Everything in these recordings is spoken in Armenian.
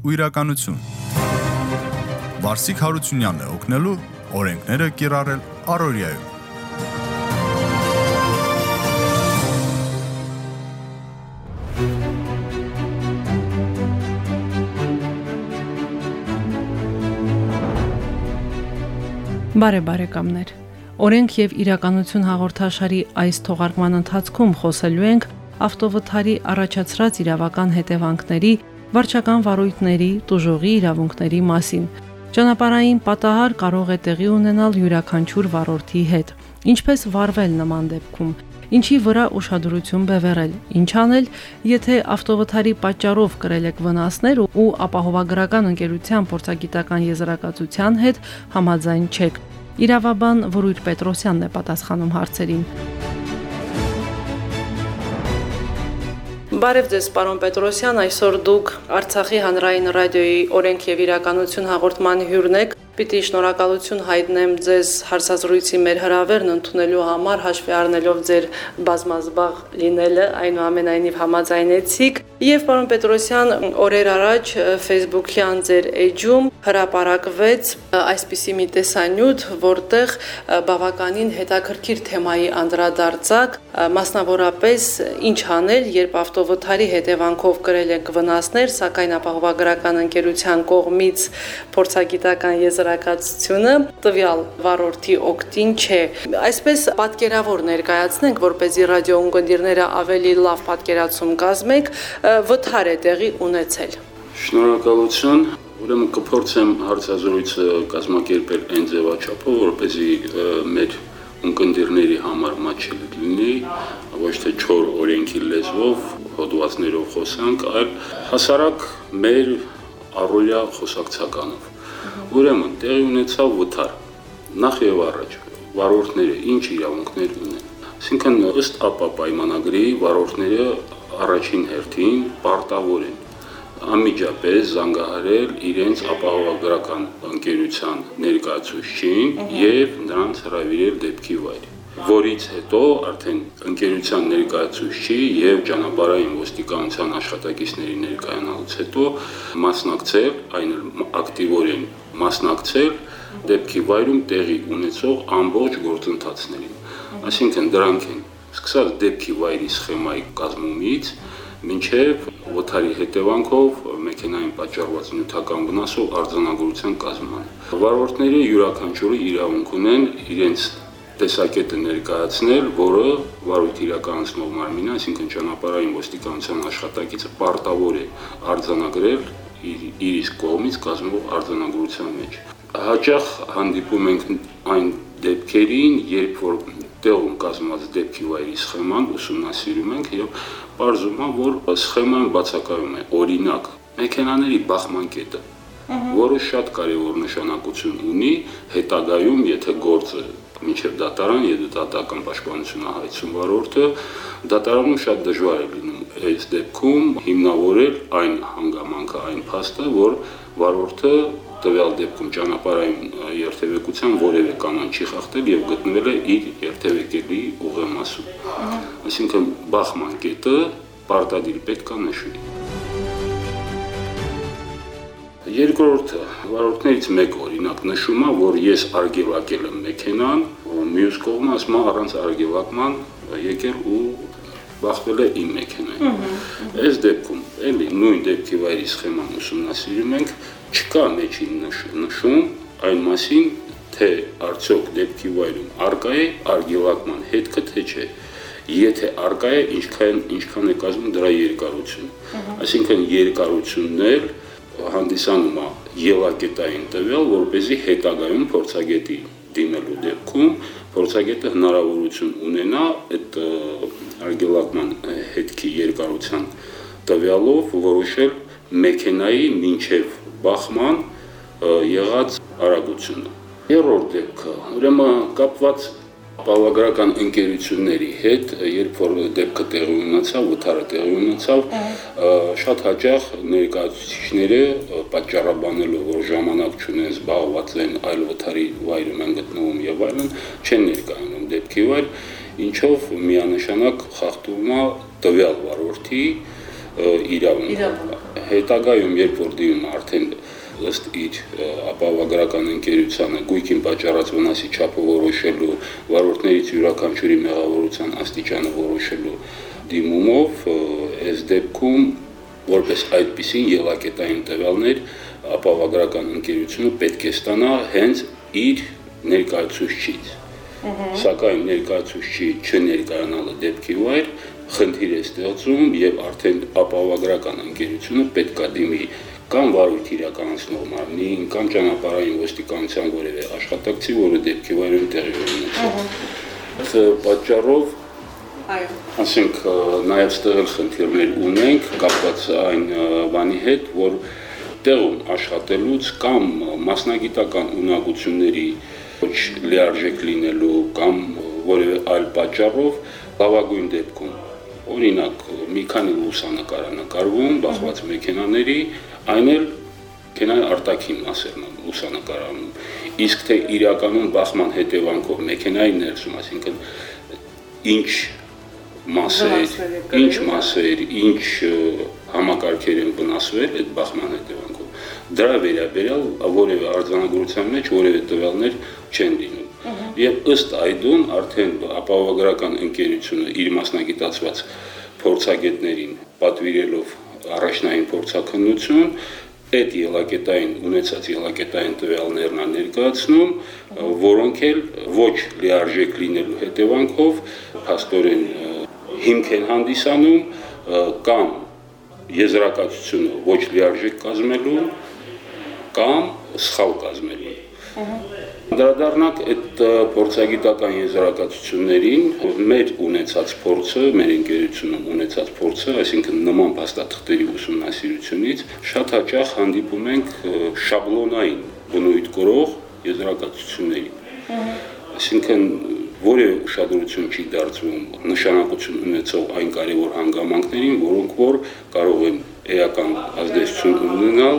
ու իրականություն։ Վարսիկ Հարությունյանն է օգնելու օրենքները կիրառել Արորիայում։ Բարե բարեկամներ։ Օրենք եւ իրականություն հաղորդաշարի այս թողարկման ընթացքում խոսելու ենք ավտովթարի առաջացրած իրավական հետևանքների, վարչական վարույթների, տուժողի իրավունքների մասին։ Ճանապարհային պատահար կարող է տեղի ունենալ յուրաքանչյուր վարորդի հետ։ Ինչպես վարվել նման դեպքում, ինչի վրա ուշադրություն բևեռել, ինչ անել, եթե ավտովթարի պատճառով կրել եք վնասներ ու ապահովագրական ընկերության փորձագիտական եզրակացության հետ համաձայն չեք։ Իրավաբան Վրույր Պետրոսյանն է պատասխանում հարցերին։ Բարև ձեզ, պարոն Պետրոսյան, այսօր դուք Արցախի հանրային ռադիոյի օրենք եւ իրականություն հաղորդման հյուրն եք Պիտի շնորհակալություն հայտնեմ ձեզ հարցազրույցի մեր հրավերն ընդունելու համար, հաշվի առնելով ձեր բազմազբաղ լինելը, այնուամենայնիվ համաձայնեցիք։ Եվ պարոն Պետրոսյան, օրեր առաջ Facebook-յան ձեր էջում հրապարակվեց այսպիսի մի տեսանյութ, որտեղ բավականին հետաքրքիր թեմայի անդրադարձակ, մասնավորապես ինչ անել, երբ ավտովթարի հետևանքով կրել եք վնասներ, սակայն ապահովագրական ընկերության կողմից փորձագիտական եզր հասարակացությունը տվյալ վարորդի օկտին չէ։ Այսպես պատկերավոր ներկայացնենք, որ เป զի ռադիոընկերները ավելի լավ պատկերացում կազմեք, վթար է տեղի ունեցել։ Շնորհակալություն։ Ուրեմն կփորձեմ հարցազրույցը կազմակերպել այն ձևաչափով, որպեսզի մեր ունկնդիրների համար մաչելի լինի, ոչ թե չոր օրենքի լեզվով, հոդվածներով խոսանք, այլ հասարակ մեր առօրյա խոսակցականով։ Ուրեմն տեղի ունեցավ վթար։ Նախ եւ առաջ վարորդները ինչ իրավունքներ ունեն։ Այսինքն ըստ ԱՊԱ պայմանագրի վարորդները առաջին հերթին պարտավոր են անմիջապես զանգահարել իրենց ապահովագրական ընկերության ներկայացուցչին եւ նրանց հրավիրել դեպքի վայր որից հետո արդեն ընկերության ներկայացուցչի եւ ճանապարհային ոստիկանության աշխատակիցների ներկայանալուց հետո մասնակցել այն ակտիվորեն մասնակցել դեպքի վայրում տեղի ունեցող ամբողջ գործընթացներին։ Այսինքն դրանք են սկսած դեպքի վայրի սխեմայի կազմումից մինչև ոթարի հետևանքով մեքենային պատճառված նյութական վնասով արձանագրության կազմման։ Վարորդները յուրաքանչյուրը իրավունք ունեն իրենց տեսակետը ներկայացնել, որը վարույթ իրականացնող մարմինը, այսինքն ճանապարհային ոստիկանության աշխատակիցը պարտավոր է արձանագրել իր իր իսկ կողմից կազմվող արձանագրության մեջ։ Հաճախ հանդիպում ենք այն դեպքերին, երբ որ տեղում կազմված դեպքի վայրի սխեման ուսումնասիրում ենք եւ բարձում է, որ սխեման բացակայում է օրինակ մեքենաների բախման կետը, որը շատ կարևոր նշանակություն ունի հետագայում, եթե գործը մինչև դատարան եւ դատական պաշտպանությունը հայցում վարորդը դատարանում շատ դժվար է լինում այս դեպքում հիմնավորել այն հանգամանքը այն փաստը որ վարորդը տվյալ դեպքում ճանապարհային երթևեկության որևէ կանոն չի խախտել եւ գտնվել է իր երթևեկելի ուղեմասում այսինքն բախման կետը պարտադիր պետք է նշվի Երկրորդը վարորդներից մեկ օրինակ նշում է, որ ես արգելակել եմ մեքենան, մյուս կողմը ասում է առանց արգելակման եկել ու բախվել է իմ մեքենային։ Այս դեպքում էլի նույն դեպքի վայրի սխեման ուսումնասիրում ենք, չկա մեջին նշում այն մասին, թե արդյոք դեպքի վայրում արկա է արգելակման հետքը թե չէ եթե արկա է ինչքան ինչքան է կազմում դրա երկարությունը այսինքն երկարությունն էլ հանդիսանում է ելակետային տվյալ, որ เป զի հետագայում փորձագետի դիմելու դեպքում փորձագետը հնարավորություն ունենա այդ արգելակման հետքի երկարության տվյալով որոշել մեքենայի մինչև բախման եղած արագությունը։ Երրորդ դեպքը, ուրեմն կապված ապահովագրական ընկերությունների հետ, երբ որ դեպքը տեղի ունեցավ, վթարը տեղի ունեցավ, շատ հաճախ ներկայացուցիչները պատճառաբանելով, որ ժամանակ չունեն, զբաղված են այլ վթարի վայրում են գտնվում եւ այլն, չեն ներկայանում դեպքի վայր, ինչով միանշանակ խախտվում է տվյալ վարորդի իրավունքը հետագայում երբ որ դիմում արդեն ըստ իր ապահովագրական ընկերությանը գույքին պատճառած վնասի չափը որոշելու, վարորդներից յուրաքանչյուրի մեղավորության աստիճանը որոշելու դիմումով այս դեպքում որպես այդպիսին ելակետային տվյալներ ապահովագրական ընկերությունը պետք է ստանա հենց իր ներկայացուցիչից։ Սակայն ներկայացուցիչի չներկայանալը դեպքի վայր խնդիր է ստեղծում եւ արդեն ապահովագրական ընկերությունը պետք է դիմի կամ վարույթ իրականացնող մարմնին, կամ ճանապարհային ոստիկանության որևէ աշխատակցի, որը դեպքի վայրում տեղի ունեցել։ Ըստ պատճառով Այո։ Ասենք նաև ստեղել խնդիրներ ունենք կապված այն բանի հետ, որ տեղում աշխատելուց կամ մասնագիտական ունակությունների ոչ լիարժեք լինելու կամ որևէ այլ պատճառով լավագույն դեպքում օրինակ մի քանի լուսանկար նկարվում բախված մեքենաների, այն էլ կենայի արտաքին մասերն են լուսանկարանում։ Իսկ թե իրականում բախման հետևանքով մեքենայի ներսում, այսինքն ինչ մասեր, ինչ մասեր, ինչ համակարգեր են վնասվել այդ բախման հետևանքով։ Դրա վերաբերյալ որևէ արձանագրության մեջ որևէ տվյալներ չեն լինում։ Եվ ըստ այդուն արդեն ապահովագրական ընկերությունը իր մասնագիտացված փորձագետներին պատվիրելով առաջնային փորձակնություն այդ ելակետային ունեցած ելակետային տվյալներն են ներկայացնում, որոնք էլ ոչ լիարժեք լինելու հետևանքով փաստորեն հիմք են հանդիսանում կամ եզրակացությունը ոչ լիարժեք կազմելու կամ սխալ կազմելու։ Անդրադառնանք այդ փորձագիտական եզրակացություններին, մեր ունեցած փորձը, մեր ընկերությունում ունեցած փորձը, այսինքն նման փաստաթղթերի ուսումնասիրությունից շատ հաճախ հանդիպում ենք շաբլոնային բնույթ կրող եզրակացությունների։ Այսինքն որևէ ուշադրություն չի դարձվում նշանակություն ունեցող այն կարևոր հանգամանքներին, որոնք որ կարող են էական ազդեցություն ունենալ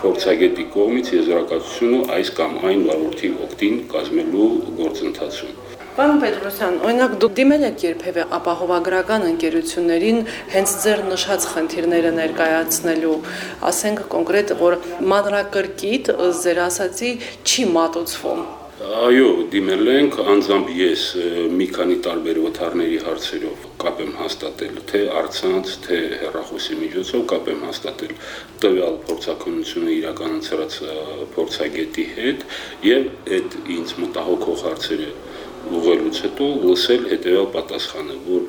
փորձագետի կողմից եզրակացությունը այս կամ այն վարորդի օգտին կազմելու գործընթացում։ Պարոն Պետրոսյան, օրինակ դուք դիմել եք երբևէ ապահովագրական ընկերություններին հենց ձեր նշած խնդիրները ներկայացնելու, ասենք կոնկրետ, որ մանրակրկիտ ձեր ասացի չի մատուցվում Այո, դիմել ենք անձամբ ես մի քանի տարբեր վթարների հարցերով կապ եմ հաստատել, թե արցանց, թե հեռախոսի միջոցով կապ եմ հաստատել տվյալ փորձակնությունը իրականացրած փորձագետի հետ եւ այդ ինձ մտահոգող հարցերը ուղղելուց հետո լսել հետեւյալ պատասխանը, որ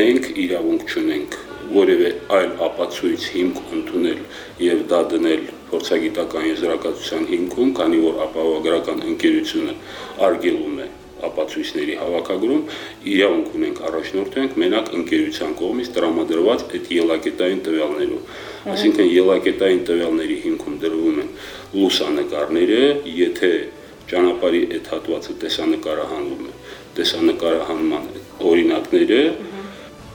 մենք իրավունք չունենք որևէ այլ ապացույց հիմք ընդունել եւ դա դնել փորձագիտական եզրակացության հիմքում, քանի որ ապահովագրական ընկերությունը արգելում է ապացույցների հավաքագրում, իրավունք ունենք առաջնորդենք մենակ ընկերության կողմից տրամադրված այդ ելակետային տվյալներով։ Այսինքն ելակետային տվյալների հիմքում դրվում են լուսանկարները, եթե ճանապարհի այդ հատվածը տեսանկարահանվում է, տեսանկարահանման օրինակները,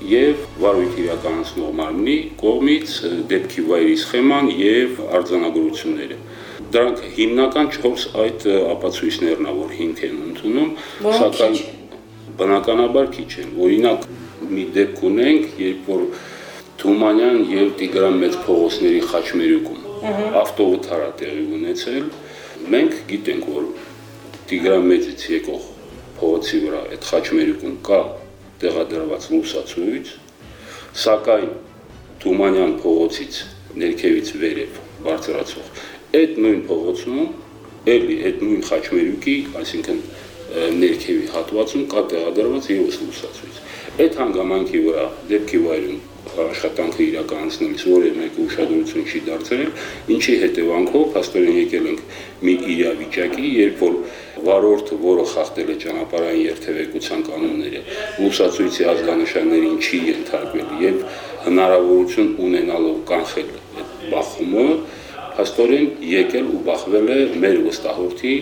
եւ վարույթ իրականացնող մարմնի կողմից դեպքի վայրի սխեման եւ արձանագրությունները։ Դրանք հիմնական 4 այդ ապացույցներն ա, որ հիմք են ընդունում, սակայն բնականաբար քիչ են։ Օրինակ մի դեպք ունենք, երբ որ Թումանյան եւ Տիգրան մեծ փողոցների խաչմերուկում ավտովթարա տեղի ունեցել, մենք գիտենք, որ Տիգրան մեծից եկող փողոցի վրա այդ խաչմերուկում կա տեղադրված լուսացույց, սակայն Թումանյան փողոցից ներքևից վերև բարձրացող այդ նույն փողոցում էլի այդ նույն խաչմերուկի, այսինքն ներքևի հատվածում կա տեղադրված եւս լուսացույց։ Այդ հանգամանքի վրա դեպքի վայրում աշխատանքը իրականացնելիս որևէ մեկը ուշադրություն չի դարձրել, ինչի հետևանքով փաստորեն եկել ենք մի իրավիճակի, երբ որ վարորդը, որը խախտել է ճանապարհային երթևեկության կանոնները, լուսացույցի ազգանշաններին չի ենթարկվել եւ հնարավորություն ունենալով կանխել այդ բախումը, փաստորեն եկել ու բախվել է մեր վստահորդի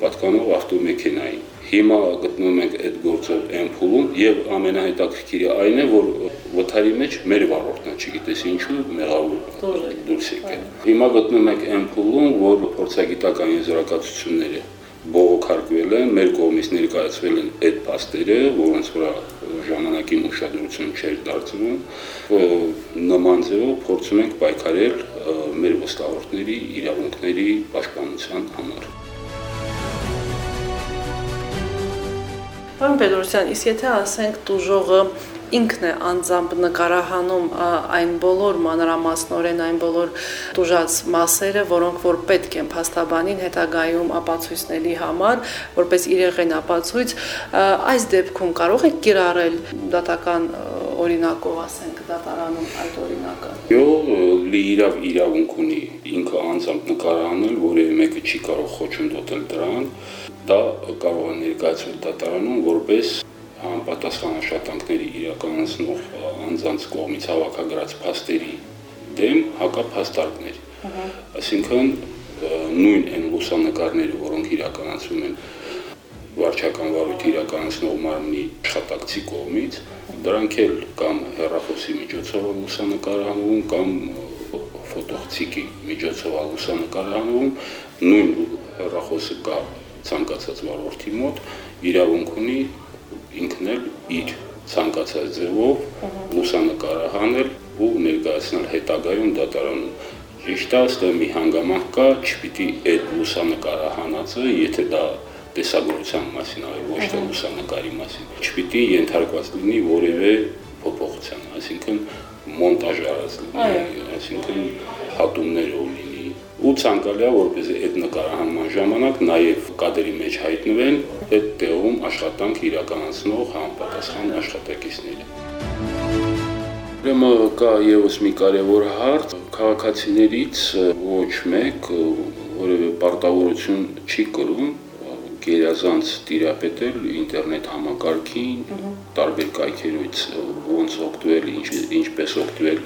պատկանող ավտոմեքենային Հիմա գտնում ենք այդ գործով ամփուլում եւ ամենահետաքրքիրը այն է, որ վթարի մեջ մեր վարորդն է, չգիտես ինչու մեղավոր դուրս եկել։ Հիմա գտնում ենք ամփուլում, որ փորձագիտական եզրակացությունները բողոքարկվել են, մեր կողմից ներկայացվել են այդ փաստերը, որոնց վրա ժամանակին ուշադրություն չէր դարձվում, նման ձևով փորձում ենք պայքարել մեր ոստավորների իրավունքների պաշտպանության համար։ Պարոն Պետրոսյան, իսկ եթե ասենք դուժողը ինքն է անձամբ նկարահանում այն բոլոր մանրամասնորեն այն բոլոր դուժած մասերը, որոնք որ պետք են փաստաբանին հետագայում ապացույցների համար, որպես իրեղեն ապացույց, այս դեպքում կարող է կիրառել դատական օրինակով ասենք դատարանում այդ օրինակը։ Յո լիիրավ իրավունք ունի ինքը անձամբ նկարահանել, որևէ մեկը չի կարող խոչընդոտել դրան, դա կարող է ներկայացվել դատարանում որպես համապատասխան աշխատանքների իրականացնող անձանց կողմից հավաքագրած փաստերի դեմ հակափաստարկներ։ Այսինքն նույն այն լուսանկարները, որոնք իրականացվում են վարչական վարույթ իրականացնող մարմնի աշխատակցի կողմից, դրանք էլ կամ հեռախոսի միջոցով լուսանկարահանվում կամ ֆոտոխցիկի միջոցով լուսանկարահանվում, նույն հեռախոսը կա ցանկացած վարորդի մոտ իրավունք ունի ինքն էլ իր ցանկացած ձևով լուսանկարահանել ու ներկայացնել հետագայում դատարանում։ Ճիշտ է, ըստ մի հանգամանք կա, չպիտի այդ լուսանկարահանածը, եթե դա տեսագրության մասին այլ ոչ թե լուսանկարի մասին, չպիտի ենթարկված լինի որևէ փոփոխության, այսինքն մոնտաժ արած լինի, այսինքն հատումներով լինի ու ցանկալի է որպեսզի այդ նկարահանման ժամանակ նաև կադրի մեջ հայտնվեն այդ տեղում աշխատանք իրականացնող համապատասխան աշխատակիցները։ Ուրեմն կա եւս մի կարևոր հարց, քաղաքացիներից ոչ մեկ որևէ պարտավորություն չի կրում գերազանց տիրապետել ինտերնետ համակարգին, տարբեր կայքերից ոնց օգտվել, ինչ ինչպես օգտվել,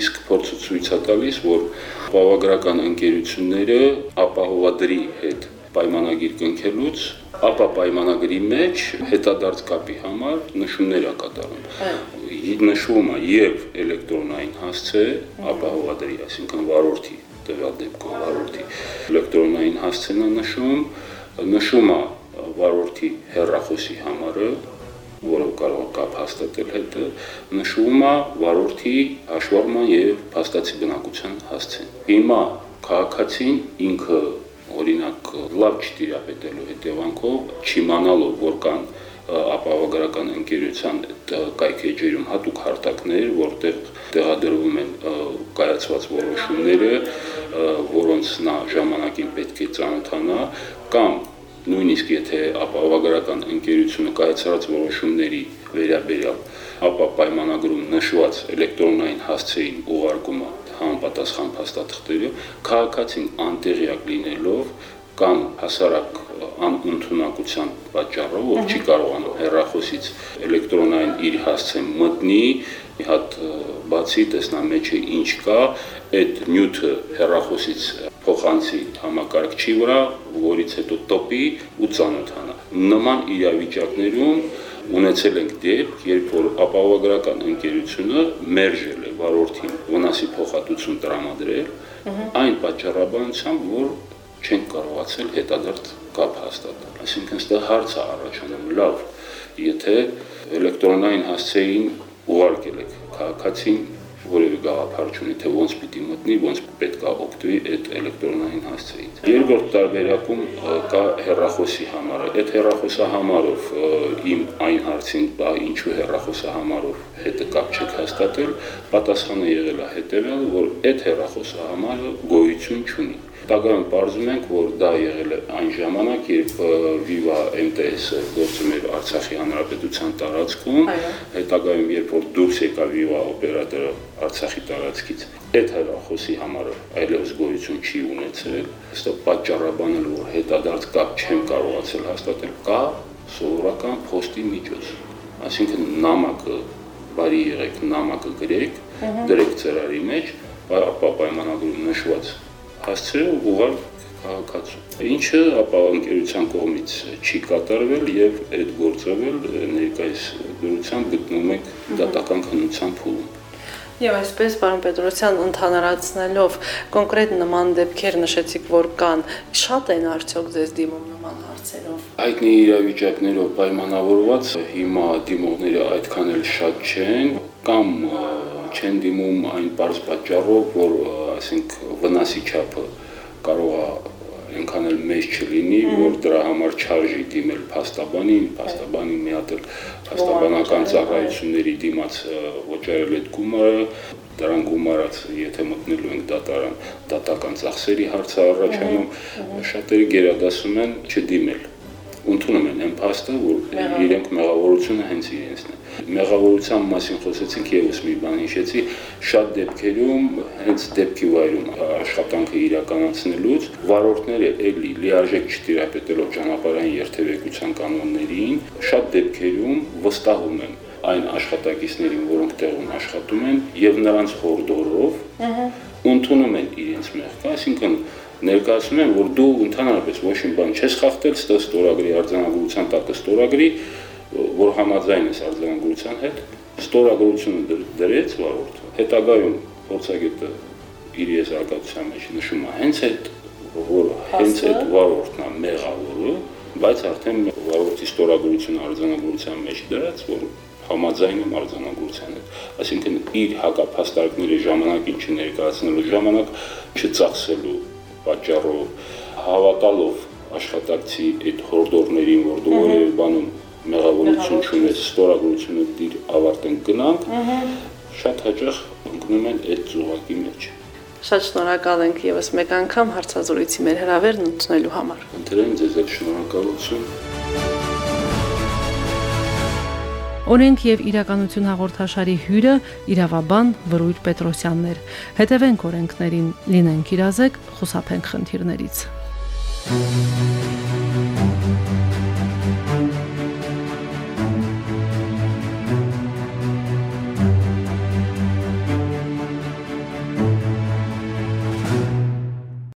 իսկ փորձը ցույց է տալիս, որ բավագրական ընկերությունները ապահովադրի հետ պայմանագիր կնքելուց ապա պայմանագրի մեջ հետադարձ կապի համար նշումներ է կատարում։ Նշվում է եւ էլեկտրոնային հասցե ապահովադրի, այսինքն վարորդի տվյալ դեպքում վարորդի էլեկտրոնային հասցեն է նշում, նշում է վարորդի հեռախոսի համարը, որով կարող է կապ հաստատել հետը, նշվում է վարորդի հաշվառման եւ փաստացի բնակության հասցեն։ Հիմա քաղաքացին ինքը օրինակ լավ չտիրապետելու հետևանքով, չիմանալով որ կան ապահովագրական ընկերության կայքեջերում հատուկ հարթակներ, որտեղ տեղադրվում են կայացված որոշումները, որոնց նա ժամանակին պետք է ծանոթանա, կամ նույնիսկ եթե ապահովագրական ընկերությունը կայացրած որոշումների վերաբերյալ ապա պայմանագրում նշված էլեկտրոնային հասցեին ուղարկումը համապատասխան փաստաթղթերը քաղաքացին անտեղյակ լինելով կամ հասարակ անընդունակության պատճառով, որ չի կարողանում հեռախոսից էլեկտրոնային իր հասցեն մտնի, մի հատ բացի տեսնա մեջը ինչ կա, այդ նյութը հեռախոսից փոխանցի համակարգչի վրա, որից հետո տոպի ու ծանոթանա։ Նման իրավիճակներում ունեցել ենք դեպք, երբ որ ապահովագրական ընկերությունը մերժել է վարորդին վնասի փոխհատուցում տրամադրել, այն պատճառաբանությամբ, որ չեն կարողացել հետադարձ կապ հաստատել։ Այսինքն ստե հարց է առաջանում, լավ, եթե էլեկտրոնային հասցեին ուղարկել եք քաղաքացին որևէ գաղափար չունի, թե ոնց պիտի մտնի, ոնց պետք է օգտվի այդ էլեկտրոնային հասցեից։ Երկրորդ տարբերակում կա հեռախոսի համարը։ Այդ հեռախոսահամարով իմ այն հարցին, բա ինչու հեռախոսահամարով հետը կապ չեք հաստատել, պատասխանը եղել է հետևյալ, որ այդ հեռախոսահամարը գոյություն չունի Տագայում ողջում ենք, որ դա եղել է այն ժամանակ, երբ Viva MTS-ը գործում էր Արցախի հանրապետության տարածքում, հետագայում երբ որ դուրս եկավ Viva օպերատորը Արցախի տարածքից, այդ հեռախոսի համարը այլևս գոյություն չի ունեցել, հստա պատճառաբանել, որ հետադարձ կապ չեմ կարողացել հաստատել, կա սովորական փոստի միջոց։ Այսինքն նամակը բարի եղեք, նամակը գրեք, դրեք ծրարի մեջ, ապա պայմանագրում նշված հասցրել ուղղալ քաղաքացու։ Ինչը ապա ընկերության կողմից չի կատարվել եւ այդ գործով էլ ներկայիս դրությամբ գտնվում ենք դատական քննության փուլում։ Եվ այսպես, պարոն Պետրոսյան, ընդհանրացնելով կոնկրետ նման դեպքեր նշեցիք, որ կան, շատ են արդյոք ձեզ դիմում նման հարցերով։ Հայտնի իրավիճակներով պայմանավորված հիմա դիմողները այդքան էլ շատ չեն, կամ չեն դիմում այն բարձ պատճառով, որ ասենք վնասի չափը կարող է այնքան էլ մեծ չլինի, որ դրա համար չարժի դիմել փաստաբանին, փաստաբանին մի հատ փաստաբանական ծառայությունների դիմաց ոչարել այդ գումարը, դրան գումարած, եթե մտնելու ենք դատարան, դատական ծախսերի հարցը առաջանում, շատերը գերադասում են չդիմել ընդունում են այն փաստը, որ իրենք մեղավորությունը հենց իրենցն է։ Մեղավորության մասին խոսեցինք եւս մի բան հիշեցի, շատ դեպքերում հենց դեպքի վայրում աշխատանքը իրականացնելուց վարորդները էլի լիարժեք չտիրապետելով ճանապարհային երթևեկության կանոններին, շատ դեպքերում վստահում են այն աշխատակիցներին, որոնք տեղում աշխատում են, եւ նրանց հորդորով ընդունում են իրենց մեղքը, այսինքն ներկայացնում են, որ դու ընդհանրապես ոչ մի բան չես խախտել, ստորագրի արձանագրության տակը ստորագրի, որ համաձայն ես արձանագրության հետ, ստորագրությունը դրեց վարորդը։ Հետագայում փորձագետը իր եզրակացության մեջ նշում է հենց այդ որ հենց այդ վարորդն է մեղավորը, բայց արդեն վարորդի ստորագրությունը արձանագրության մեջ դրած, որ համաձայն եմ արձանագրության հետ։ Այսինքն իր հակափաստարկների ժամանակին չներկայացնելու ժամանակ չծախսելու պատճառով հավատալով աշխատակցի այդ հորդորներին, որ դու որևէ բանում մեղավորություն չունես, ստորագրությունը դիր ավարտեն գնանք, շատ հաճախ ընկնում են այդ զուգակի մեջ։ Շատ շնորհակալ ենք եւս մեկ անգամ հարցազրույցի մեր հրավերն ընդունելու համար։ Ընտրեմ ձեզ այդ շնորհակալություն։ Օրենք եւ իրականություն հաղորդաշարի հյուրը իրավաբան Վրույր Պետրոսյաններ։ Հետևենք օրենքներին, լինենք իրազեկ, խուսափենք խնդիրներից։ Thank you